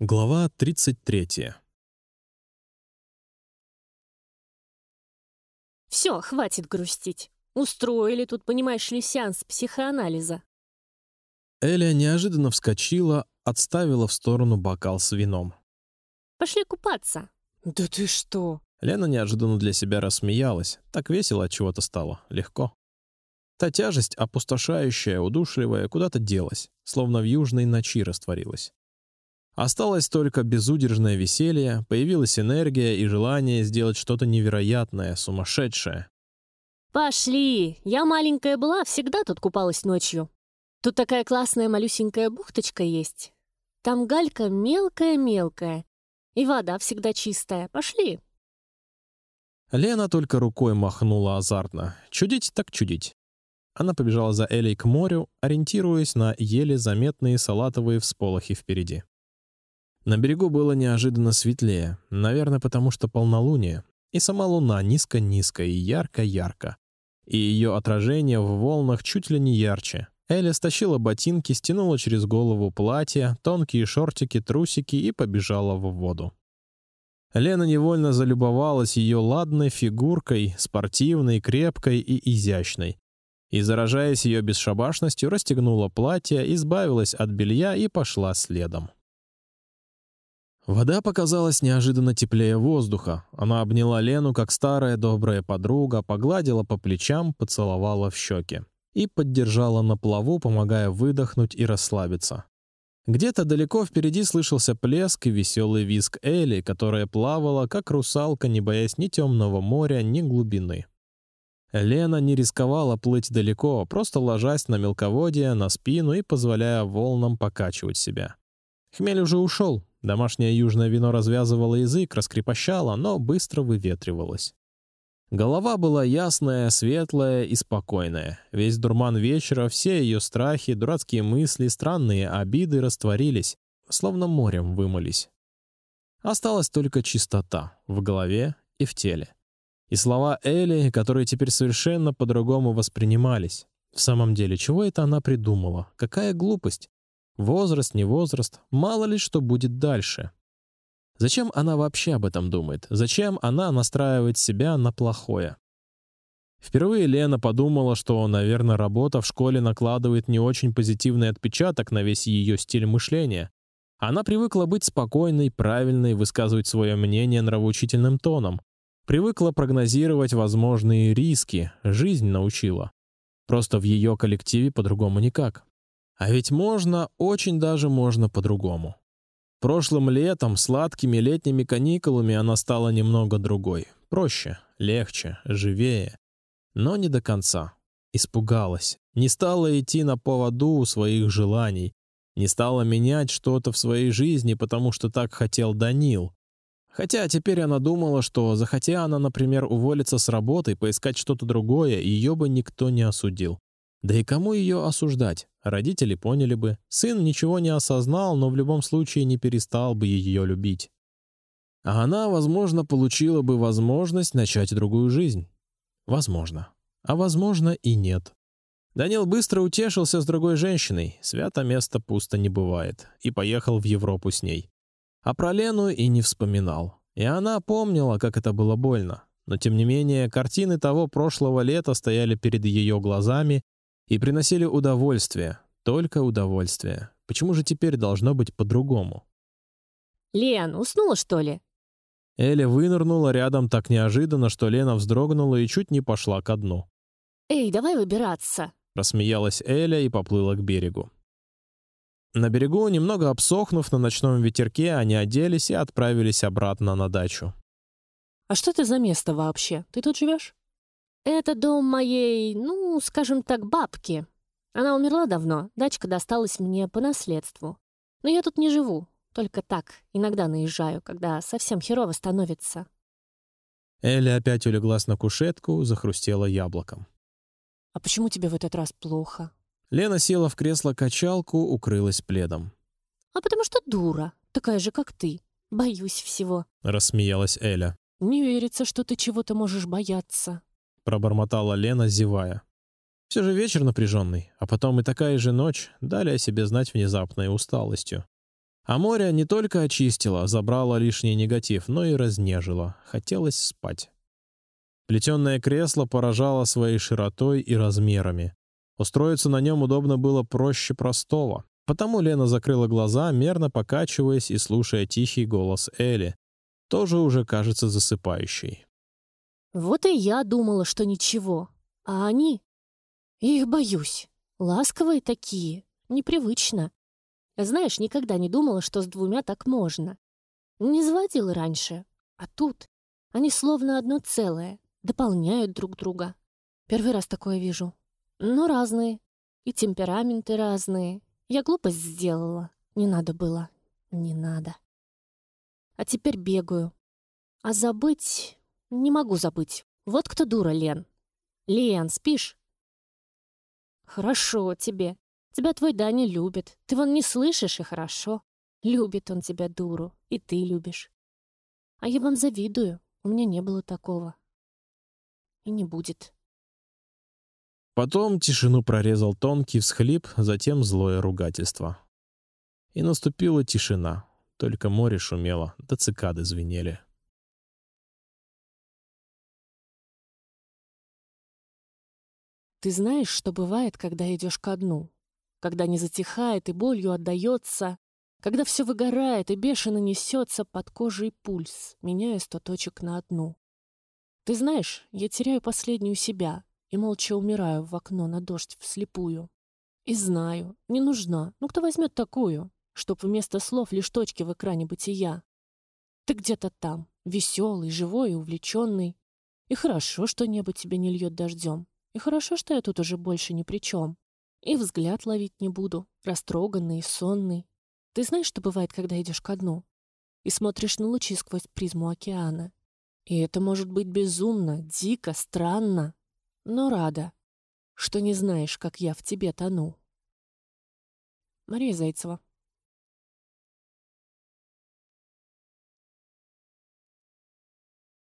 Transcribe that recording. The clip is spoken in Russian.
Глава 33. Все, хватит грустить. Устроили тут, понимаешь ли, сеанс психоанализа. Эля неожиданно вскочила, отставила в сторону бокал с вином. Пошли купаться. Да ты что? Лена неожиданно для себя рассмеялась. Так весело от чего-то стало, легко. Та тяжесть, опустошающая, удушливая, куда-то делась, словно в южной ночи растворилась. Осталось только безудержное веселье, появилась энергия и желание сделать что-то невероятное, сумасшедшее. Пошли! Я маленькая была, всегда тут купалась ночью. Тут такая классная малюсенькая бухточка есть. Там галька мелкая-мелкая, и вода всегда чистая. Пошли. Лена только рукой махнула азартно. Чудить так чудить. Она побежала за Элей к морю, ориентируясь на еле заметные салатовые всполохи впереди. На берегу было неожиданно светлее, наверное, потому что полнолуние, и сама луна низко-низко и ярко-ярко, и ее отражение в волнах чуть ли не ярче. Эля стащила ботинки, стянула через голову платье, тонкие шортики, трусики и побежала в воду. Лена невольно залюбовалась ее ладной фигуркой, спортивной, крепкой и изящной, и заражаясь ее бесшабашностью, расстегнула платье, избавилась от белья и пошла следом. Вода показалась неожиданно теплее воздуха. Она обняла Лену как старая добрая подруга, погладила по плечам, поцеловала в щеки и поддержала на плаву, помогая выдохнуть и расслабиться. Где-то далеко впереди слышался плеск и веселый визг Элли, которая плавала как русалка, не боясь ни темного моря, ни глубины. Лена не рисковала плыть далеко, просто ложась на мелководье, на спину и позволяя волнам покачивать себя. Хмель уже ушел, Домашнее южное вино развязывало язык, раскрепощало, но быстро выветривалось. Голова была ясная, светлая и спокойная. Весь дурман вечера, все ее страхи, дурацкие мысли, странные обиды растворились, словно морем вымылись. Осталась только чистота в голове и в теле. И слова Эли, которые теперь совершенно по-другому воспринимались. В самом деле, чего это она придумала? Какая глупость! Возраст, не возраст, мало ли что будет дальше. Зачем она вообще об этом думает? Зачем она настраивает себя на плохое? Впервые Лена подумала, что, наверное, работа в школе накладывает не очень позитивный отпечаток на весь ее стиль мышления. Она привыкла быть спокойной, правильной, высказывать свое мнение нравоучительным тоном, привыкла прогнозировать возможные риски, жизнь научила. Просто в ее коллективе по-другому никак. А ведь можно, очень даже можно по-другому. Прошлым летом сладкими летними каникулами она стала немного другой, проще, легче, живее, но не до конца. Испугалась, не стала идти на поводу у своих желаний, не стала менять что-то в своей жизни, потому что так хотел Данил. Хотя теперь она думала, что захотя она, например, уволиться с работы, поискать что-то другое, ее бы никто не осудил. Да и кому ее осуждать? Родители поняли бы. Сын ничего не осознал, но в любом случае не перестал бы ее любить. А она, возможно, получила бы возможность начать другую жизнь. Возможно. А возможно и нет. Данил быстро утешился с другой женщиной. Свято место пусто не бывает. И поехал в Европу с ней. А про Лену и не вспоминал. И она помнила, как это было больно. Но тем не менее, картины того прошлого лета стояли перед ее глазами, и приносили удовольствие, только удовольствие. Почему же теперь должно быть по-другому? Лен, уснула что ли? Эля вынырнула рядом так неожиданно, что Лена вздрогнула и чуть не пошла ко дну. Эй, давай выбираться. Рассмеялась Эля и поплыла к берегу. На берегу, немного обсохнув на ночном ветерке, они оделись и отправились обратно на дачу. А что это за место вообще? Ты тут живешь? Это дом моей, ну, скажем так, бабки. Она умерла давно, дачка досталась мне по наследству. Но я тут не живу, только так, иногда наезжаю, когда совсем херово становится. Эля опять улеглась на кушетку, захрустела яблоком. А почему тебе в этот раз плохо? Лена села в кресло-качалку, укрылась пледом. А потому что дура, такая же, как ты. Боюсь всего. Рассмеялась Эля. Не верится, что ты чего-то можешь бояться пробормотала Лена, зевая. Все же вечер напряженный, а потом и такая же ночь дали о себе знать внезапной усталостью. А море не только очистило, забрало лишний негатив, но и разнежило. Хотелось спать. Плетеное кресло поражало своей широтой и размерами. Устроиться на нем удобно было проще простого. Потому Лена закрыла глаза, мерно покачиваясь и слушая тихий голос Эли, тоже уже кажется засыпающей. Вот и я думала, что ничего, а они, их боюсь, ласковые такие, непривычно. Знаешь, никогда не думала, что с двумя так можно. Не заводила раньше, а тут они словно одно целое, дополняют друг друга. Первый раз такое вижу. Но разные. И темпераменты разные. Я глупость сделала. Не надо было. Не надо. А теперь бегаю. А забыть... Не могу забыть. Вот кто дура, Лен. Лен, спишь? Хорошо тебе. Тебя твой Даня любит. Ты вон не слышишь, и хорошо. Любит он тебя, дуру. И ты любишь. А я вам завидую. У меня не было такого и не будет. Потом тишину прорезал тонкий всхлип, затем злое ругательство. И наступила тишина. Только море шумело, да цикады звенели. Ты знаешь, что бывает, когда идешь ко дну? Когда не затихает и болью отдается, когда все выгорает и бешено несется под кожей пульс, меняя сто точек на одну. Ты знаешь, я теряю последнюю себя и молча умираю в окно на дождь вслепую. И знаю, не нужна. Ну кто возьмет такую, чтоб вместо слов лишь точки в экране бытия? Ты где-то там, веселый, живой и увлеченный. И хорошо, что небо тебе не льет дождем. И хорошо, что я тут уже больше ни при чем. И взгляд ловить не буду, растроганный сонный. Ты знаешь, что бывает, когда идешь ко дну? И смотришь на лучи сквозь призму океана. И это может быть безумно, дико, странно, но рада, что не знаешь, как я в тебе тону. Мария Зайцева